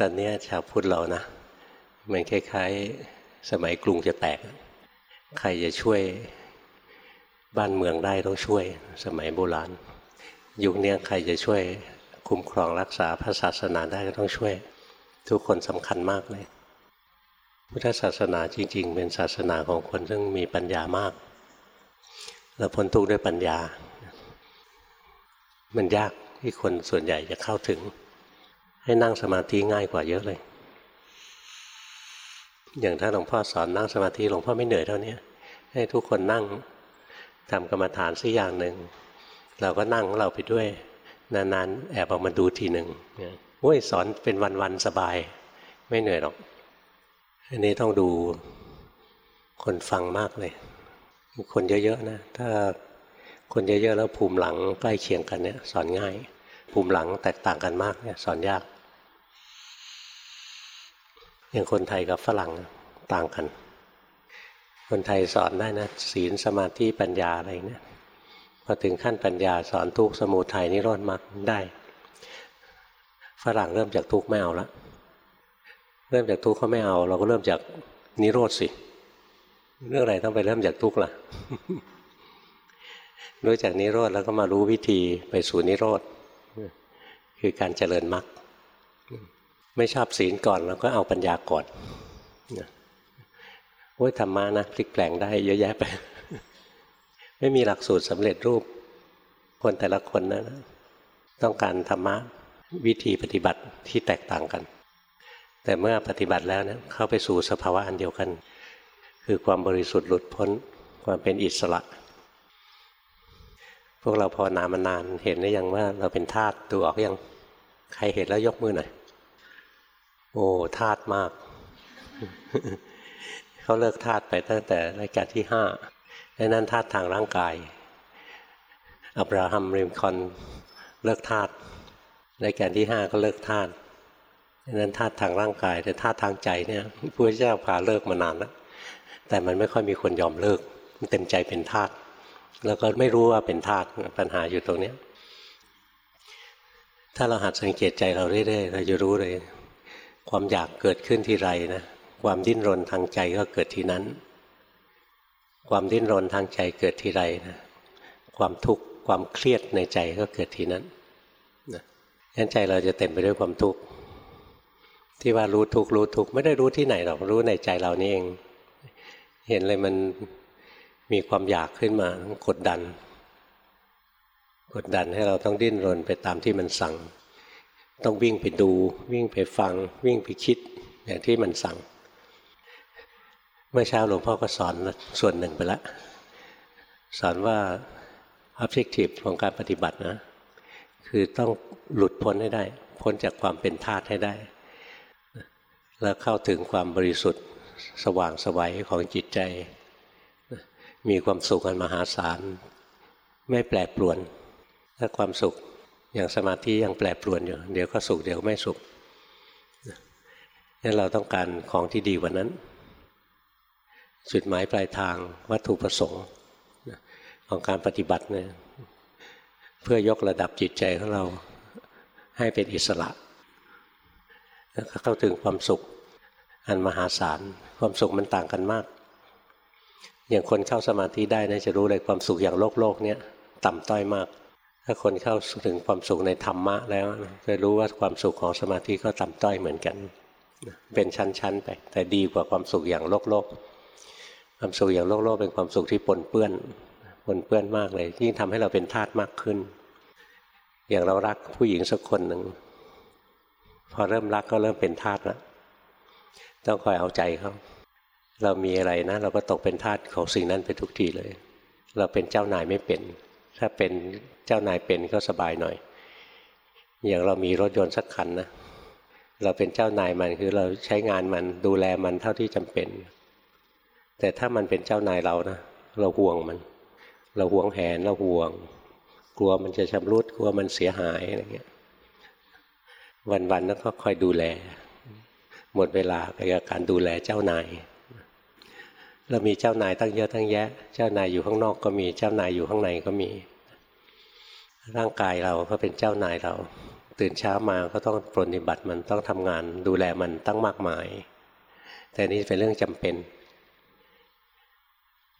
ตอนนี้ชาวพุทธเรานะ มันคล้ายๆ สมัยกรุงจะแตก ใครจะช่วยบ้านเมืองได้ต้องช่วย สมัยโบราณ ยุคนี้ใครจะช่วยคุ้มครองรักษาพระศาสนาได้ก็ต้องช่วย ทุกคนสำคัญมากเลย พุทธศาสนาจริง ๆ เป็นศาสนาของคนซึ่งมีปัญญามาก เราพ้นทุกข์ด้วยปัญญา มันยากที่คนส่วนใหญ่จะเข้าถึง ให้นั่งสมาธิง่ายกว่าเยอะเลย อย่างถ้าหลวงพ่อสอนนั่งสมาธิหลวงพ่อไม่เหนื่อยเท่านี้ให้ทุกคนนั่งทำกรรมฐานสักอย่างหนึ่งเราก็นั่งเราไปด้วย นานๆ แอบออกมาดูทีหนึ่งโอ้ยสอนเป็นวันๆสบาย ไม่เหนื่อยหรอก อันนี้ต้องดูคนฟังมากเลย คนเยอะๆนะ ถ้าคนเยอะๆแล้วภูมิหลังใกล้เคียงกันเนี่ย สอนง่าย ภูมิหลังแตกต่างกันมากเนี่ยสอนยาก อย่างคนไทยกับฝรั่งต่างกัน คนไทยสอนได้นะศีลสมาธิปัญญาอะไรเนี่ยพอถึงขั้นปัญญาสอนทุกสมุทัยนิโรธมรรคได้ ฝรั่งเริ่มจากทุกไม่เอาละเริ่มจากทุกเขาไม่เอา เราก็เริ่มจากนิโรธสิ เรื่องอะไรต้องไปเริ่มจากทุกล่ะรู้จากนิโรธแล้วก็มารู้วิธีไปสู่นิโรธคือการเจริญมรรค ไม่ชอบศีลก่อนแล้วก็เอาปัญญาก่อนโอ้ยธรรมานะพลิกแปลงได้เยอะแยะไป ไม่มีหลักสูตรสำเร็จรูป คนแต่ละคนนะต้องการธรรมะวิธีปฏิบัติที่แตกต่างกัน แต่เมื่อปฏิบัติแล้วเนี่ยเข้าไปสู่สภาวะอันเดียวกัน คือความบริสุทธิ์หลุดพ้น ความเป็นอิสระ พวกเราพอนามานานเห็นได้ยังว่าเราเป็นธาตุดูออกยังใครเห็นแล้วยกมือหน่อย โอ้ธาตุมาก เขาเลิกธาตุไปตั้งแต่รายการที่ห้าดังนั้นธาตุทางร่างกาย อับราฮัมริมคอนเลิกธาตุรายการที่ห้าก็เลิกธาตุดังนั้นธาตุทางร่างกาย แต่ธาตุทางใจเนี่ยพระเจ้าพาเลิกมานานแล้วแต่มันไม่ค่อยมีคนยอมเลิก มันเต็มใจเป็นทาสแล้วก็ไม่รู้ว่าเป็นทาสปัญหาอยู่ตรงนี้ถ้าเราหัดสังเกตใจเราเรื่อยๆเราจะรู้เลย ความอยากเกิดขึ้นที่ไรนะความดิ้นรนทางใจก็เกิดที่นั้น ความดิ้นรนทางใจเกิดที่ไรนะความทุกข์ความเครียดในใจก็เกิดที่นั้นนะงั้นใจเราจะเต็มไปด้วยความทุกข์ที่ว่ารู้ทุกข์รู้ทุกข์ไม่ได้รู้ที่ไหนหรอกรู้ในใจเรานี่เอง เห็นเลยมันมีความอยากขึ้นมากดดัน กดดันให้เราต้องดิ้นรนไปตามที่มันสั่ง ต้องวิ่งไปดู วิ่งไปฟัง วิ่งไปคิดอย่างที่มันสั่ง เมื่อเช้าหลวงพ่อก็สอนส่วนหนึ่งไปแล้วสอนว่า objective ของการปฏิบัตินะ คือต้องหลุดพ้นให้ได้ พ้นจากความเป็นธาตุให้ได้ แล้วเข้าถึงความบริสุทธิ์สว่างสวัยของจิตใจ มีความสุขอันมหาศาล ไม่แปรปรวนถ้าความสุข อย่างสมาธิยังแปรปรวนอยู่เดี๋ยวก็สุขเดี๋ยวไม่สุขนี่เราต้องการของที่ดีกว่านั้น จุดหมายปลายทางวัตถุประสงค์ของการปฏิบัติเนี่ยเพื่อยกระดับจิตใจของเราให้เป็นอิสระแล้วเข้าถึงความสุขอันมหาศาลความสุขมันต่างกันมาก อย่างคนเข้าสมาธิได้นะจะรู้เลยความสุขอย่างโลกโลกเนี้ยต่ำต้อยมาก ถ้าคนเข้าถึงความสุขในธรรมะแล้วจะรู้ว่าความสุขของสมาธิก็ต่ำต้อยเหมือนกัน เป็นชั้นๆไป แต่ดีกว่าความสุขอย่างโลกโลกความสุขอย่างโลกโลกเป็นความสุขที่ปนเปื้อนปนเปื้อนมากเลย ยิ่งทำให้เราเป็นทาสมากขึ้น อย่างเรารักผู้หญิงสักคนหนึ่งพอเริ่มรักก็เริ่มเป็นทาสแล้วต้องคอยเอาใจเขาเรามีอะไรนะ เราก็ตกเป็นทาสของสิ่งนั้นไปทุกทีเลย เราเป็นเจ้านายไม่เป็น ถ้าเป็นเจ้านายเป็นก็สบายหน่อย อย่างเรามีรถยนต์สักคันนะเราเป็นเจ้านายมันคือเราใช้งานมันดูแลมันเท่าที่จำเป็น แต่ถ้ามันเป็นเจ้านายเรานะเราห่วงมัน เราห่วงแหนเราห่วง กลัวมันจะชำรุดกลัวมันเสียหายอะไรเงี้ย วันๆนั้นก็คอยดูแล หมดเวลาไปกับการดูแลเจ้านาย เรามีเจ้านายตั้งเยอะตั้งแยะ เจ้านายอยู่ข้างนอกก็มีเจ้านายอยู่ข้างในก็มี ร่างกายเราก็เป็นเจ้านายเรา ตื่นเช้ามาก็ต้องปฏิบัติมันต้องทำงาน ดูแลมันตั้งมากมาย แต่นี้เป็นเรื่องจำเป็น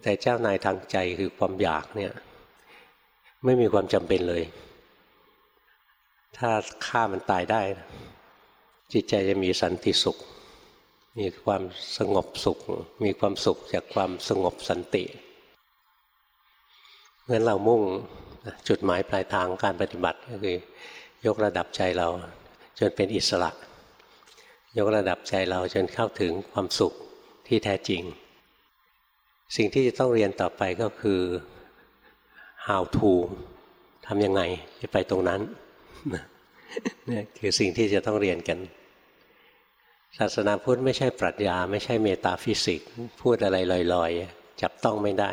แต่เจ้านายทางใจคือความอยากเนี่ย ไม่มีความจำเป็นเลย ถ้าฆ่ามันตายได้ จิตใจจะมีสันติสุข มีความสงบสุข มีความสุขจากความสงบสันติเพราะฉะนั้นเรามุ่งจุดหมายปลายทางการปฏิบัติก็คือยกระดับใจเราจนเป็นอิสระ ยกระดับใจเราจนเข้าถึงความสุขที่แท้จริง สิ่งที่จะต้องเรียนต่อไปก็คือ how to ทำยังไงจะไปตรงนั้นนี่คือสิ่งที่จะต้องเรียนกัน ศาสนาพุทธไม่ใช่ปรัชญา ไม่ใช่เมตาฟิสิกพูดอะไรลอยๆ จับต้องไม่ได้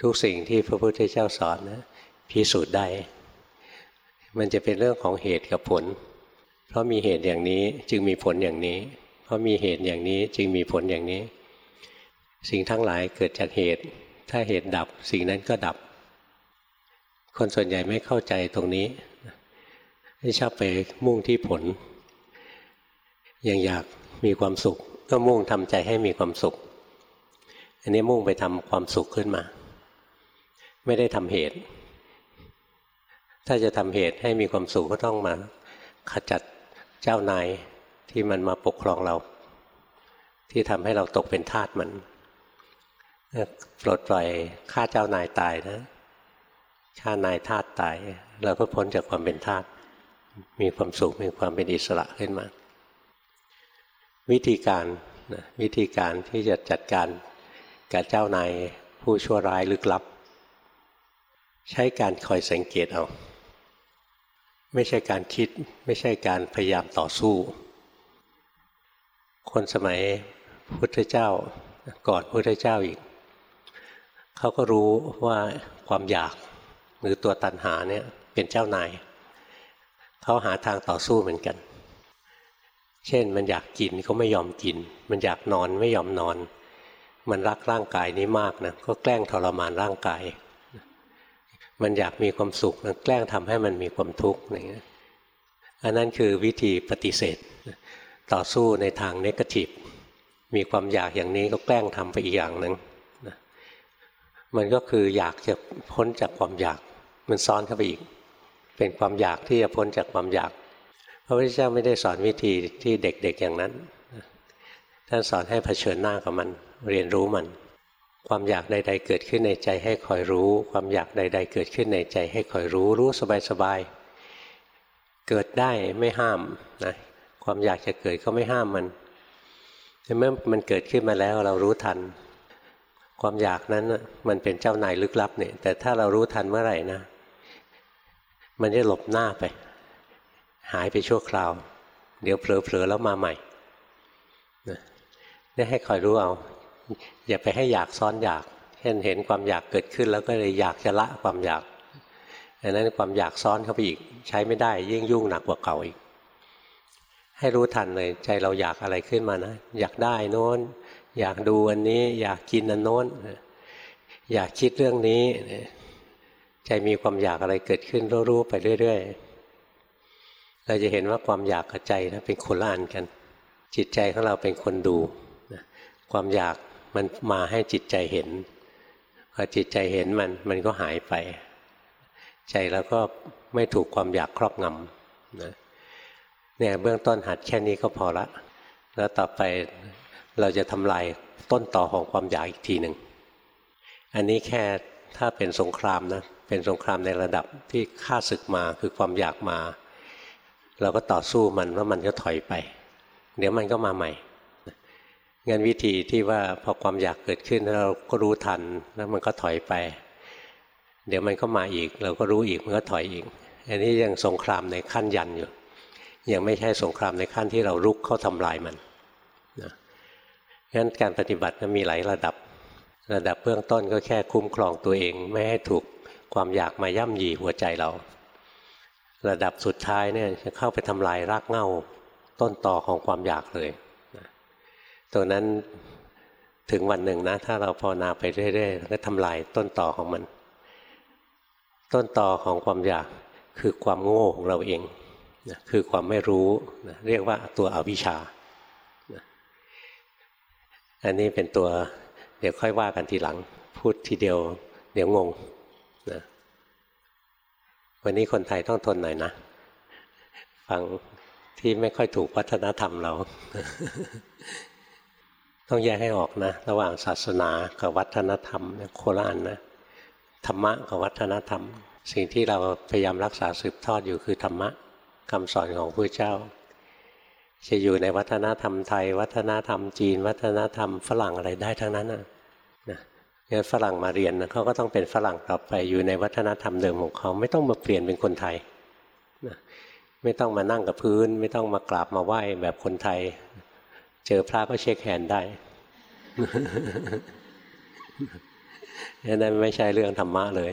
ทุกสิ่งที่พระพุทธเจ้าสอนนะพิสูจน์ได้ มันจะเป็นเรื่องของเหตุกับผล เพราะมีเหตุอย่างนี้จึงมีผลอย่างนี้ เพราะมีเหตุอย่างนี้จึงมีผลอย่างนี้ สิ่งทั้งหลายเกิดจากเหตุ ถ้าเหตุดับสิ่งนั้นก็ดับ คนส่วนใหญ่ไม่เข้าใจตรงนี้ไม่ชอบไปมุ่งที่ผล ยังอยากมีความสุข ก็มุ่งทำใจให้มีความสุข อันนี้มุ่งไปทำความสุขขึ้นมา ไม่ได้ทำเหตุ ถ้าจะทำเหตุให้มีความสุขก็ต้องมา ขจัดเจ้านายที่มันมาปกครองเรา ที่ทำให้เราตกเป็นทาสมันปลดปล่อยฆ่าเจ้านายตายนะฆ่านายทาสตาย เราก็พ้นจากความเป็นทาสมีความสุขมีความเป็นอิสระขึ้นมา วิธีการวิธีการที่จะจัดการกับเจ้านายผู้ชั่วร้ายลึกลับ ใช้การคอยสังเกตเอา ไม่ใช่การคิด ไม่ใช่การพยายามต่อสู้ คนสมัยพุทธเจ้าก่อนพุทธเจ้าอีก เขาก็รู้ว่าความอยากหรือตัวตัณหาเนี่ยเป็นเจ้านาย เขาหาทางต่อสู้เหมือนกัน เช่นมันอยากกินก็ไม่ยอมกิน มันอยากนอนไม่ยอมนอน มันรักร่างกายนี้มากนะก็แกล้งทรมานร่างกาย มันอยากมีความสุขแกล้งทำให้มันมีความทุกข์อะไรเงี้ยอันนั้นคือวิธีปฏิเสธ ต่อสู้ในทางเนกาทีฟมีความอยากอย่างนี้ก็แกล้งทำไปอีกอย่างหนึ่งมันก็คืออยากจะพ้นจากความอยาก มันซ้อนเข้าไปอีก เป็นความอยากที่จะพ้นจากความอยาก พระพุทธเจ้าไม่ได้สอนวิธีที่เด็กๆอย่างนั้น ท่านสอนให้เผชิญหน้ากับมัน เรียนรู้มัน ความอยากใด ๆ เกิดขึ้นในใจให้คอยรู้ ความอยากใด ๆ เกิดขึ้นในใจให้คอยรู้ รู้สบายๆ เกิดได้ไม่ห้ามนะ ความอยากจะเกิดก็ไม่ห้ามมันเมื่อมันเกิดขึ้นมาแล้วเรารู้ทัน ความอยากนั้นมันเป็นเจ้านายลึกลับเนี่ย แต่ถ้าเรารู้ทันเมื่อไหร่นะ มันจะหลบหน้าไป หายไปชั่วคราว เดี๋ยวเผลอๆแล้วมาใหม่นี่ให้คอยรู้เอา อย่าไปให้อยากซ้อนอยาก เช่นเห็นความอยากเกิดขึ้นแล้วก็เลยอยากจะละความอยากอันนั้นความอยากซ้อนเข้าไปอีก ใช้ไม่ได้ยิ่งยุ่งหนักกว่าเก่าอีก ให้รู้ทันเลย ใจเราอยากอะไรขึ้นมานะ อยากได้โน้น อยากดูอันนี้ อยากกินอันโน้น อยากคิดเรื่องนี้ ใจมีความอยากอะไรเกิดขึ้นรู้ๆไปเรื่อย ๆ เราจะเห็นว่าความอยากกับใจนะเป็นคนละอันกัน จิตใจของเราเป็นคนดูความอยากมันมาให้จิตใจเห็นพอจิตใจเห็นมันมันก็หายไป ใจแล้วก็ไม่ถูกความอยากครอบงำนะเนี่ยเบื้องต้นหัดแค่นี้ก็พอละ แล้วต่อไปเราจะทำลายต้นต่อของความอยากอีกทีหนึ่งอันนี้แค่ถ้าเป็นสงครามนะเป็นสงครามในระดับที่ฆ่าศึกมาคือความอยากมา เราก็ต่อสู้มันว่ามันก็ถอยไป เดี๋ยวมันก็มาใหม่งั้นวิธีที่ว่าพอความอยากเกิดขึ้นเราก็รู้ทันแล้วมันก็ถอยไป เดี๋ยวมันก็มาอีก เราก็รู้อีกมันก็ถอยอีก อันนี้ยังสงครามในขั้นยันอยู่ ยังไม่ใช่สงครามในขั้นที่เรารุกเข้าทำลายมันนะงั้นการปฏิบัติมีหลายระดับ ระดับเบื้องต้นก็แค่คุ้มครองตัวเอง ไม่ให้ถูกความอยากมาย่ำยีหัวใจเรา ระดับสุดท้ายเนี่ยจะเข้าไปทำลายรากเหง้าต้นต่อของความอยากเลยตรงนั้นถึงวันหนึ่งนะ ถ้าเราภาวนาไปเรื่อยๆก็ทำลายต้นต่อของมัน ต้นต่อของความอยากคือความโง่ของเราเองนะคือความไม่รู้นะเรียกว่าตัวอวิชชานะอันนี้เป็นตัวเดี๋ยวค่อยว่ากันทีหลัง พูดทีเดียว เดี๋ยวงงนะ วันนี้คนไทยต้องทนหน่อยนะ ฟังที่ไม่ค่อยถูกวัฒนธรรมเรา ต้องแยกให้ออกนะ ระหว่างศาสนากับวัฒนธรรมโคราชนะธรรมะกับวัฒนธรรม สิ่งที่เราพยายามรักษาสืบทอดอยู่คือธรรมะคำสอนของพระเจ้า จะอยู่ในวัฒนธรรมไทย วัฒนธรรมจีน วัฒนธรรมฝรั่งอะไรได้ทั้งนั้นนะ งั้นฝรั่งมาเรียนนะเขาก็ต้องเป็นฝรั่งต่อไปอยู่ในวัฒนธรรมเดิมของเขาไม่ต้องมาเปลี่ยนเป็นคนไทยนะไม่ต้องมานั่งกับพื้น ไม่ต้องมากราบมาไหว้แบบคนไทย เจอพระก็เช็คแฮนด์ได้นั่นไม่ใช่เรื่องธรรมะเลย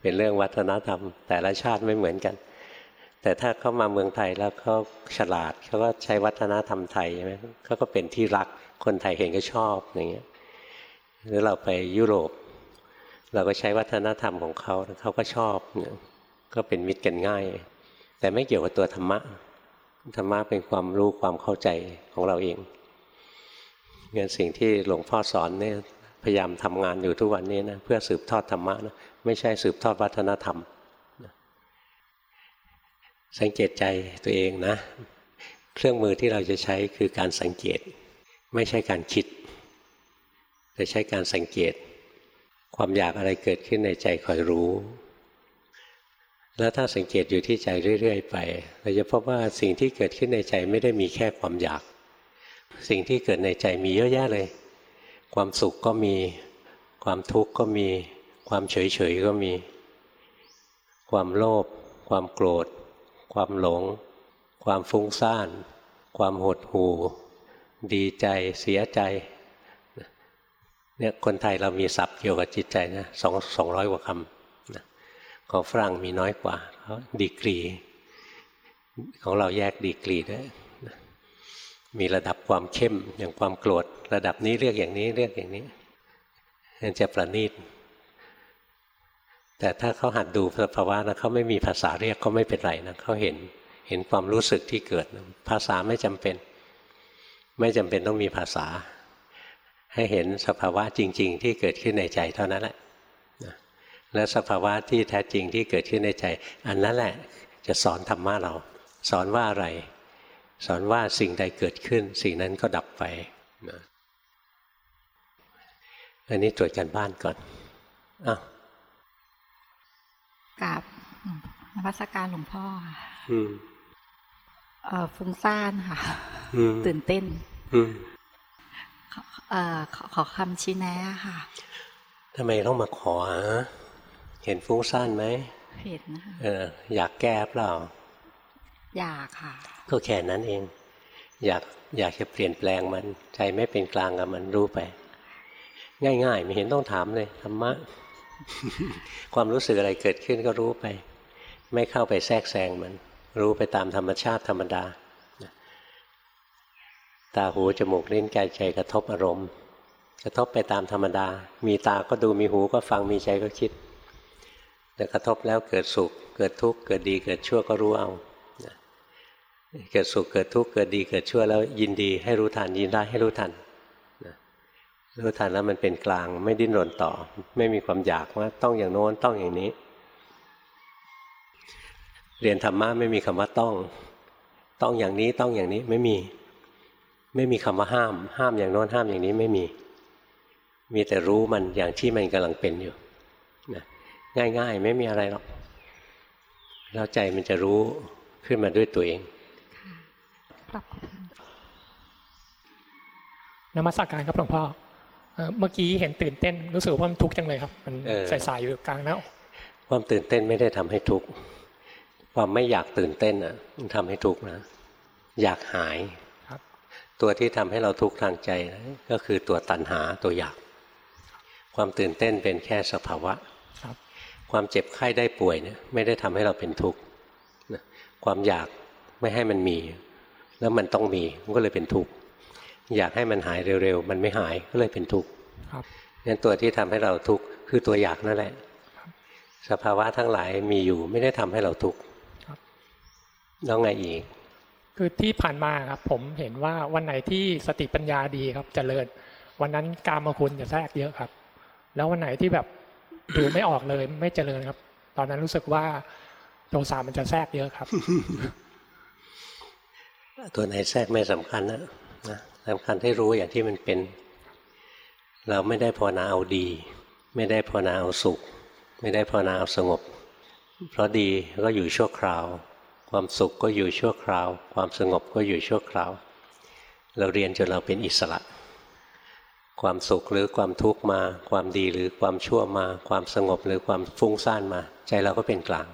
เป็นเรื่องวัฒนธรรม แต่ละชาติไม่เหมือนกัน แต่ถ้าเขามาเมืองไทยแล้วเขาฉลาดเขาก็ใช้วัฒนธรรมไทยใช่ไหมเขาก็เป็นที่รักคนไทยเห็นก็ชอบอย่างเงี้ย หรือเราไปยุโรป เราก็ใช้วัฒนธรรมของเขาเขาก็ชอบก็เป็นมิตรกันง่าย แต่ไม่เกี่ยวกับตัวธรรมะธรรมะเป็นความรู้ความเข้าใจของเราเองเงินสิ่งที่หลวงพ่อสอนเนี่ยพยายามทำงานอยู่ทุกวันนี้นะเพื่อสืบทอดธรรมะนะไม่ใช่สืบทอดวัฒนธรรม สังเกตใจตัวเองนะ เครื่องมือที่เราจะใช้คือการสังเกต ไม่ใช่การคิด แต่ใช้การสังเกต ความอยากอะไรเกิดขึ้นในใจคอยรู้ แล้วถ้าสังเกตอยู่ที่ใจเรื่อย ๆ ไป เราจะพบว่าสิ่งที่เกิดขึ้นในใจไม่ได้มีแค่ความอยาก สิ่งที่เกิดในใจมีเยอะแยะเลย ความสุขก็มี ความทุกข์ก็มี ความเฉย ๆ ก็มี ความโลภ ความโกรธ ความหลง ความฟุ้งซ่าน ความหดหู่ ดีใจ เสียใจ เนี่ยคนไทยเรามีศัพท์เกี่ยวกับจิตใจนะสองสองร้อยกว่าคำนะของฝรั่งมีน้อยกว่าเขาดีกรี ของเราแยกดีกรีด้วยมีระดับความเข้มอย่างความโกรธระดับนี้เรียกอย่างนี้เรียกอย่างนี้มันจะประณีตแต่ถ้าเขาหัดดูสภาวะนะเขาไม่มีภาษาเรียกก็ไม่เป็นไรนะเขาเห็นเห็นความรู้สึกที่เกิด ภาษาไม่จำเป็น ไม่จำเป็นต้องมีภาษา ให้เห็นสภาวะจริง ๆ ที่เกิดขึ้นในใจเท่านั้นแหละและสภาวะที่แท้จริงที่เกิดขึ้นในใจ อันนั้นแหละจะสอนธรรมะเรา สอนว่าอะไร สอนว่าสิ่งใดเกิดขึ้น สิ่งนั้นก็ดับไปนะอันนี้ตรวจกันบ้านก่อนอ้าวกับนพัสการหลวงพ่อค่ะเออฟุ้งซ่านค่ะ ตื่นเต้นเออขอคำชี้แนะค่ะทำไมต้องมาขอฮะเห็นฟุ้งซ่านไหมเห็นเอออยากแก้เปล่า อยากค่ะก็แค่นั้นเอง อยากอยากจะเปลี่ยนแปลงมัน ใจไม่เป็นกลางกับมันรู้ไป ง่ายๆ ไม่เห็นต้องถามเลยธรรมะ ความรู้สึกอะไรเกิดขึ้นก็รู้ไป ไม่เข้าไปแทรกแซงมัน รู้ไปตามธรรมชาติธรรมดา ตาหูจมูกลิ้นกายใจกระทบอารมณ์ กระทบไปตามธรรมดา มีตาก็ดูมีหูก็ฟังมีใจก็คิดแต่กระทบแล้วเกิดสุข เกิดทุกข์เกิดดีเกิดชั่วก็รู้เอาเกิดสุขเกิดทุกข์เกิดดีเกิดชั่วแล้วยินดีให้รู้ทันยินได้ให้รู้ทันรู้ทันแล้วมันเป็นกลางไม่ดิ้นรนต่อ ไม่มีความอยากว่าต้องอย่างโน้นต้องอย่างนี้ เรียนธรรมะไม่มีคำว่าต้อง ต้องอย่างนี้ต้องอย่างนี้ไม่มี ไม่มีคำว่าห้าม ห้ามอย่างโน้นห้ามอย่างนี้ไม่มี มีแต่รู้มันอย่างที่มันกำลังเป็นอยู่นะง่ายๆ ไม่มีอะไรหรอกแล้วใจมันจะรู้ขึ้นมาด้วยตัวเองนมัสกการครับหลวงพ่อเมื่อกี้เห็นตื่นเต้นรู้สึกว่ามันทุกข์จังเลยครับ มันใสๆอยู่กลางหน้าความตื่นเต้นไม่ได้ทำให้ทุกข์ความไม่อยากตื่นเต้นอะ มันทำให้ทุกข์นะ อยากหายครับ ตัวที่ทำให้เราทุกข์ทางใจนะก็คือตัวตัณหาตัวอยาก ความตื่นเต้นเป็นแค่สภาวะครับ ความเจ็บไข้ได้ป่วยเนี่ยไม่ได้ทำให้เราเป็นทุกข์ความอยากไม่ให้มันมี แล้วมันต้องมีมันก็เลยเป็นทุกข์อยากให้มันหายเร็วๆ มันไม่หายก็เลยเป็นทุกข์งั้นตัวที่ทำให้เราทุกข์คือตัวอยากนั่นแหละ สภาวะทั้งหลายมีอยู่ไม่ได้ทำให้เราทุกข์ครับแล้วไงอีก คือที่ผ่านมาครับผมเห็นว่าวันไหนที่สติปัญญาดีครับเจริญ วันนั้นกามคุณจะแทรกเยอะครับ แล้ววันไหนที่แบบดูไม่ออกเลยไม่เจริญครับ ตอนนั้นรู้สึกว่าโทสะมันจะแทรกเยอะครับ ตัวไหนแทรกไม่สำคัญนะนะสำคัญให้รู้อย่างที่มันเป็น เราไม่ได้ภาวนาเอาดี ไม่ได้ภาวนาเอาสุข ไม่ได้ภาวนาเอาสงบ เพราะดีก็อยู่ชั่วคราว ความสุขก็อยู่ชั่วคราว ความสงบก็อยู่ชั่วคราว เราเรียนจนเราเป็นอิสระ ความสุขหรือความทุกข์มา ความดีหรือความชั่วมา ความสงบหรือความฟุ้งซ่านมา ใจเราก็เป็นกลาง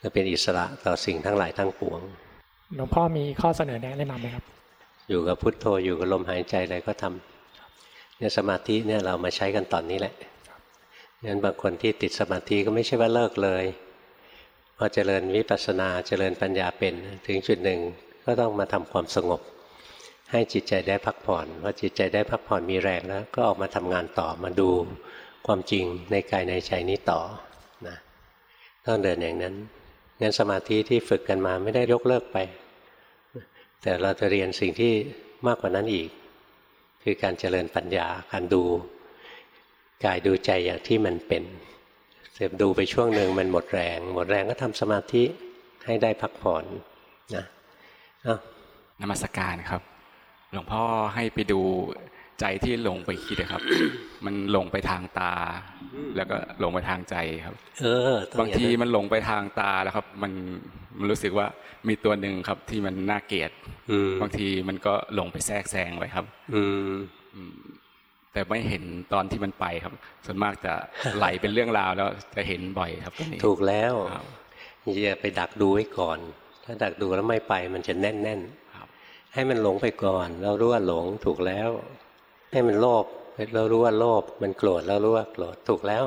เราเป็นอิสระต่อสิ่งทั้งหลายทั้งปวงหลวงพ่อมีข้อเสนอแนะแนะนำไหมครับ อยู่กับพุทโธอยู่กับลมหายใจอะไรก็ทำเนี่ยสมาธิเนี่ยเรามาใช้กันตอนนี้แหละงั้นบางคนที่ติดสมาธิก็ไม่ใช่ว่าเลิกเลย พอเจริญวิปัสสนาเจริญปัญญาเป็นถึงจุดหนึ่งก็ต้องมาทำความสงบ ให้จิตใจได้พักผ่อนพอจิตใจได้พักผ่อนมีแรงแล้ว ก็ออกมาทำงานต่อมาดูความจริงในกายในใจนี้ต่อนะต้องเดินอย่างนั้นงั้นสมาธิที่ฝึกกันมาไม่ได้ยกเลิกไป แต่เราจะเรียนสิ่งที่มากกว่านั้นอีก คือการเจริญปัญญาการดูกายดูใจอย่างที่มันเป็น เสร็จดูไปช่วงหนึ่งมันหมดแรง หมดแรงก็ทำสมาธิให้ได้พักผ่อนนะอ้าวนมัสการครับ หลวงพ่อให้ไปดูใจที่หลงไปคิดนะครับ มันหลงไปทางตา แล้วก็หลงไปทางใจครับ เออต้องบางทีอย่นั้นมันหลงไปทางตาแล้วครับ มันมันรู้สึกว่ามีตัวหนึ่งครับที่มันน่าเกลียดอืมบางทีมันก็หลงไปแทรกแซงไว้ครับ อืม แต่ไม่เห็นตอนที่มันไปครับ ส่วนมากจะไหลเป็นเรื่องราวแล้วจะเห็นบ่อยครับตัวนี้ถูกแล้วครับอย่าไปดักดูไว้ก่อน ถ้าดักดูแล้วไม่ไปมันจะแน่นแน่นๆครับให้มันหลงไปก่อน เรารู้ว่าหลงถูกแล้ว ให้มันโลภเรารู้ว่าโลภมันโกรธเรารู้ว่าโกรธถูกแล้ว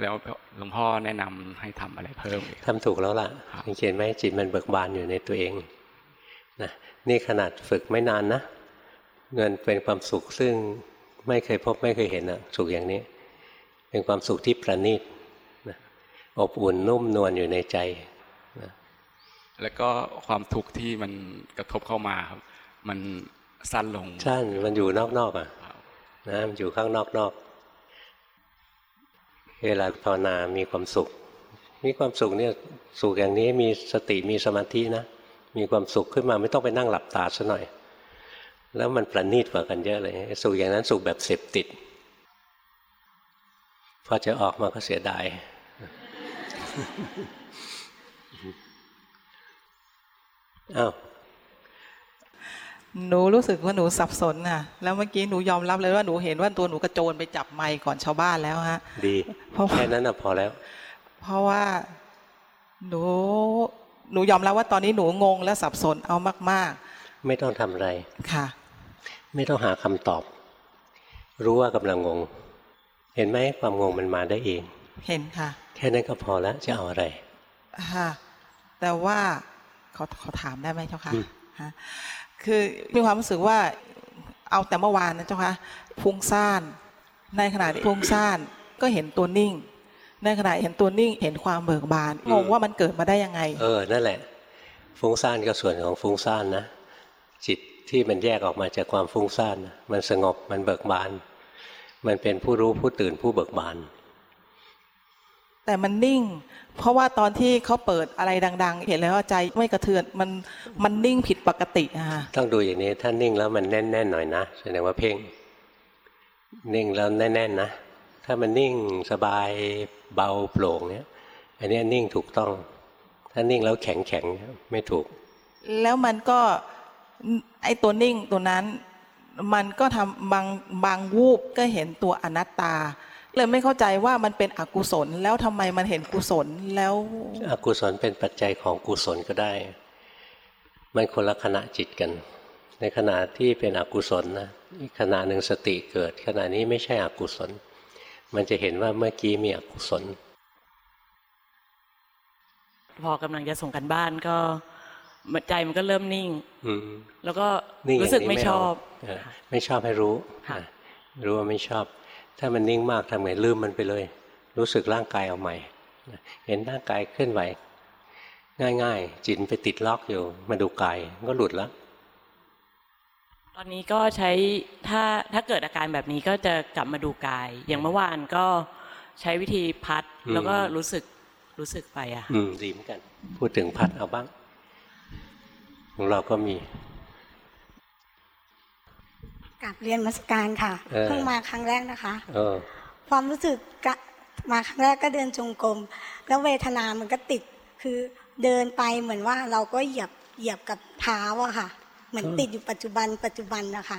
แล้วหลวงพ่อแนะนำให้ทำอะไรเพิ่มอีกทำถูกแล้วล่ะครับสังเกตไหมจิตมันเบิกบานอยู่ในตัวเองนะนี่ขนาดฝึกไม่นานนะ เงินเป็นความสุขซึ่งไม่เคยพบไม่เคยเห็นอะสุขอย่างนี้ เป็นความสุขที่ประณีตนะอบอุ่นนุ่มนวลอยู่ในใจแล้วก็ความทุกข์ที่มันกระทบเข้ามาครับมันสั้นลงใช่มันอยู่นอกๆอะครับนะมันอยู่ข้างนอกๆเวลาภาวนามีความสุข มีความสุขเนี่ยสุขอย่างนี้มีสติมีสมาธินะมีความสุขขึ้นมาไม่ต้องไปนั่งหลับตาซะหน่อย แล้วมันประณีตกว่ากันเยอะเลยสุขอย่างนั้นสุขแบบเสพติด พอจะออกมาก็เสียดายอ้าวหนูรู้สึกว่าหนูสับสนน่ะ แล้วเมื่อกี้หนูยอมรับเลยว่าหนูเห็นว่าตัวหนูกระโจนไปจับไมค์ก่อนชาวบ้านแล้วฮะ ดีเพราะว่าแค่นั้นน่ะพอแล้ว เพราะว่าหนูหนูยอมรับว่าตอนนี้หนูงงและสับสนเอามากไม่ต้องทำอะไรๆค่ะ ไม่ต้องหาคำตอบ รู้ว่ากำลังงง เห็นไหมความงงมันมาได้เอง เห็นค่ะ แค่นั้นก็พอแล้วจะเอาอะไรค่ะแต่ว่าขอขอถามได้ไหมเจ้าคะอืมฮะคือมีความรู้สึกว่าเอาแต่เมื่อวานนะเจ้าคะฟุ้งซ่านในขณะที่ฟุ้งซ่านก็เห็นตัวนิ่ง ในขณะเห็นตัวนิ่งเห็นความเบิกบานงงว่ามันเกิดมาได้ยังไง เออนั่นแหละฟุ้งซ่านก็ส่วนของฟุ้งซ่านนะ จิต ที่มันแยกออกมาจากความฟุ้งซ่านน่ะมันสงบมันเบิกบาน มันเป็นผู้รู้ผู้ตื่นผู้เบิกบาน แต่มันนิ่ง เพราะว่าตอนที่เขาเปิดอะไรดัง ๆ เห็นแล้วว่าใจไม่กระเทือนมันมันนิ่งผิดปกติอะค่ะต้องดูอย่างนี้ถ้านิ่งแล้วมันแน่นๆหน่อยนะแสดงว่าเพ่งนิ่งแล้วแน่นๆนะถ้ามันนิ่งสบายเบาโปร่งเนี้ยอันเนี้ยนิ่งถูกต้อง ถ้านิ่งแล้วแข็งแข็งๆไม่ถูก แล้วมันก็ ไอตัวนิ่งตัวนั้น มันก็ทำบางบางวูบก็เห็นตัวอนัตตา เลยไม่เข้าใจว่ามันเป็นอกุศล แล้วทำไมมันเห็นกุศลแล้ว อกุศลเป็นปัจจัยของกุศลก็ได้ มันคนละขณะจิตกัน ในขณะที่เป็นอกุศลนะอีกขณะหนึ่งสติเกิด ขณะนี้ไม่ใช่อกุศล มันจะเห็นว่าเมื่อกี้มีอกุศลพอกำลังจะส่งกันบ้านก็ ใจมันก็เริ่มนิ่งอืมแล้วก็นิ่งรู้สึกย่างนี้ไม่ชอบเาเออไม่ชอบให้รู้ค่ะอะรู้ว่าไม่ชอบ ถ้ามันนิ่งมากทำไงลืมมันไปเลย รู้สึกร่างกายเอาใหม่เห็นร่างกายเคลื่อนไหว ง่าย ๆ จิตไปติดล็อกอยู่ มาดูกายก็หลุดแล้ว ตอนนี้ก็ใช้ถ้าถ้าเกิดอาการแบบนี้ก็จะกลับมาดูกาย อย่างเมื่อวานก็ใช้วิธีพัดอืมแล้วก็รู้สึกรู้สึกไปอะอืมดีเหมือนกัน พูดถึงพัดเอาบ้าง ของเราก็มีกับเรียนมัสการค่ะเออเพิ่งมาครั้งแรกนะคะเออความรู้สึกกะมาครั้งแรกก็เดินจงกรมแล้วเวทนามันก็ติดคือเดินไปเหมือนว่าเราก็เหยียบเหยียบกับเท้าอะค่ะ เหมือนอืมติดอยู่ปัจจุบันปัจจุบันนะคะ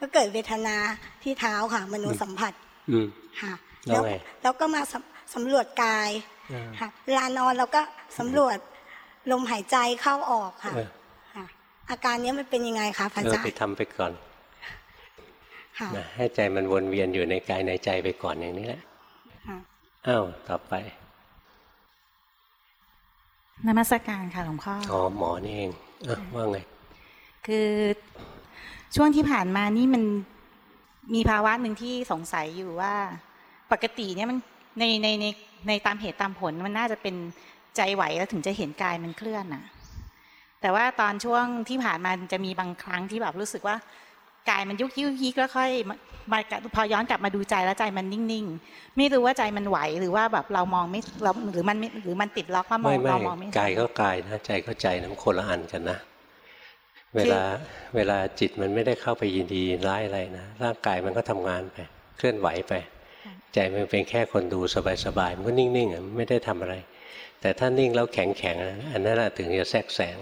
ก็เกิดเวทนาที่เท้าค่ะมโนสัมผัสอืมค่ะแล้วไงแล้วก็มาสำสำรวจกายเออค่ะเวลานอนเราก็สำรวจลมหายใจเข้าออกค่ะเออค่ะอาการนี้มันเป็นยังไงคะพระเออาอจารไปย์ทำไปก่อนค่ะนะให้ใจมันวนเวียนอยู่ในกายในใจไปก่อนอย่างนี้แหละค่ะอ้าวต่อไปนมัสการค่ะหลวงพ่ออ๋อหมอนี่เองอะว่าไง คือช่วงที่ผ่านมานี่มันมีภาวะหนึ่งที่สงสัยอยู่ว่า ปกติเนี่ยมันในในในในตามเหตุตามผลมันน่าจะเป็นใจไหวแล้วถึงจะเห็นกายมันเคลื่อนน่ะ แต่ว่าตอนช่วงที่ผ่านมาจะมีบางครั้งที่แบบรู้สึกว่ากายมันยุกยิกยุกยิกแล้วค่อยมาพอย้อนกลับมาดูใจแล้วใจมันนิ่งๆ ไม่รู้ว่าใจมันไหวหรือว่าแบบเรามองไม่เราหรือมันหรือมันติดล็อกว่ามองไม่เรามองไม่กายก็กายนะใจก็ใจนะคนละอันกันนะ เวลาเวลาจิตมันไม่ได้เข้าไปยินดีร้ายอะไรนะร่างกายมันก็ทำงานไป เคลื่อนไหวไป ใจมันเป็นแค่คนดูสบายๆมันก็นิ่งๆอะไม่ได้ทำอะไร แต่ถ้านิ่งแล้วแข็งๆอันนั้นน่ะถึงจะแทรกแสง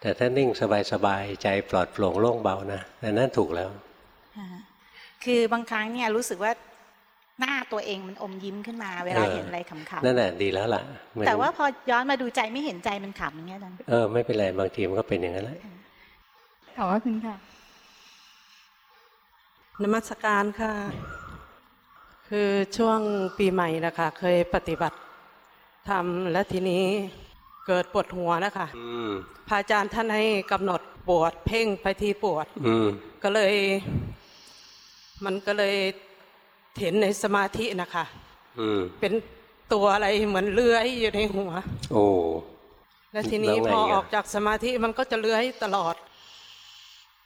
แต่ถ้านิ่งสบายๆใจปลอดโปร่งโล่งเบานะอันนั้นถูกแล้วอ่าคือบางครั้งเนี่ยรู้สึกว่าหน้าตัวเองมันอมยิ้มขึ้นมาเวลาเออเห็นอะไรขำนั่นแหละดีแล้วล่ะเหมือนๆแต่ว่าพอย้อนมาดูใจไม่เห็นใจมันขำอย่างเงี้ยดันเออไม่เป็นไรบางทีมันก็เป็นอย่างนั้นแหละขอบคุณค่ะนมัสการค่ะ คือช่วงปีใหม่นะคะ เคยปฏิบัติทำและทีนี้ เกิดปวดหัวนะคะอืมพระอาจารย์ท่านให้กำหนดปวดเพ่งไปที่ปวด อืมก็เลย มันก็เลยเห็นในสมาธินะคะ อืมเป็นตัวอะไรเหมือนเลื้อยอยู่ในหัว โอ้และทีนี้แล้วไงพออะออกจากสมาธิมันก็จะเลื้อยตลอด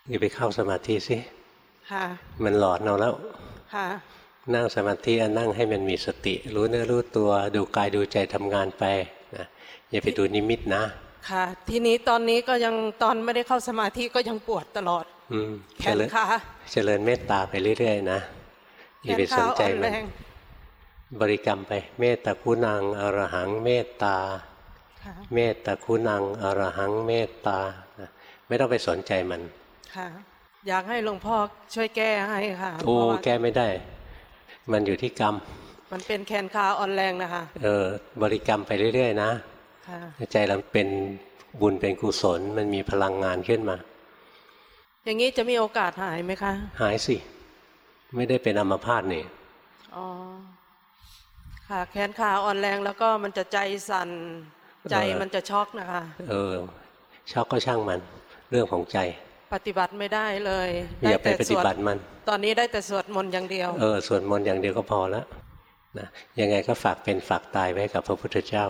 นี่ไปเข้าสมาธิสิค่ะ มันหลอนเอาแล้ว ค่ะ นั่งสมาธิอะนั่งให้มันมีสติ รู้เนื้อรู้ตัวดูกายดูใจทำงานไปนะ อย่าไปดูนิมิตนะ ค่ะ ทีนี้ตอนนี้ก็ยังตอนไม่ได้เข้าสมาธิก็ยังปวดตลอด อืมแขเจนริญขาเจริญเมตตาไปเรื่อยๆนะอแขย่านไปสขานใจอ่อนมัแรนงบริกรรมไป เมตตาคุณังอรหัง เมตตาค่ะเมตตาคุณังอรหัง เมตตานะไม่ต้องไปสนใจมันค่ะอยากให้หลวงพ่อช่วยแก้ให้ค่ะโอ้เพราะว่าแก้ไม่ได้ มันอยู่ที่กรรม มันเป็นแขนขาอ่อนแรงนะคะ เออบริกรรมไปเรื่อยๆนะค่ะ ใจเราเป็นบุญเป็นกุศล มันมีพลังงานขึ้นมา อย่างนี้จะมีโอกาสหายไหมคะ หายสิ ไม่ได้เป็นอัมพาตนี่อ๋อค่ะแขนขาอ่อนแรงแล้วก็มันจะใจสั่นใจเออมันจะช็อกนะคะ เออชอบก็ช่างมัน เรื่องของใจ ปฏิบัติไม่ได้เลยอย่าไปแต่ปสฏิวดบัติมัน ตอนนี้ได้แต่สวดมนต์อย่างเดียว เออสวดมนต์อย่างเดียวก็พอแล้วนะยังไงก็ฝากเป็นฝากตายไว้กับพระพุทธเจ้า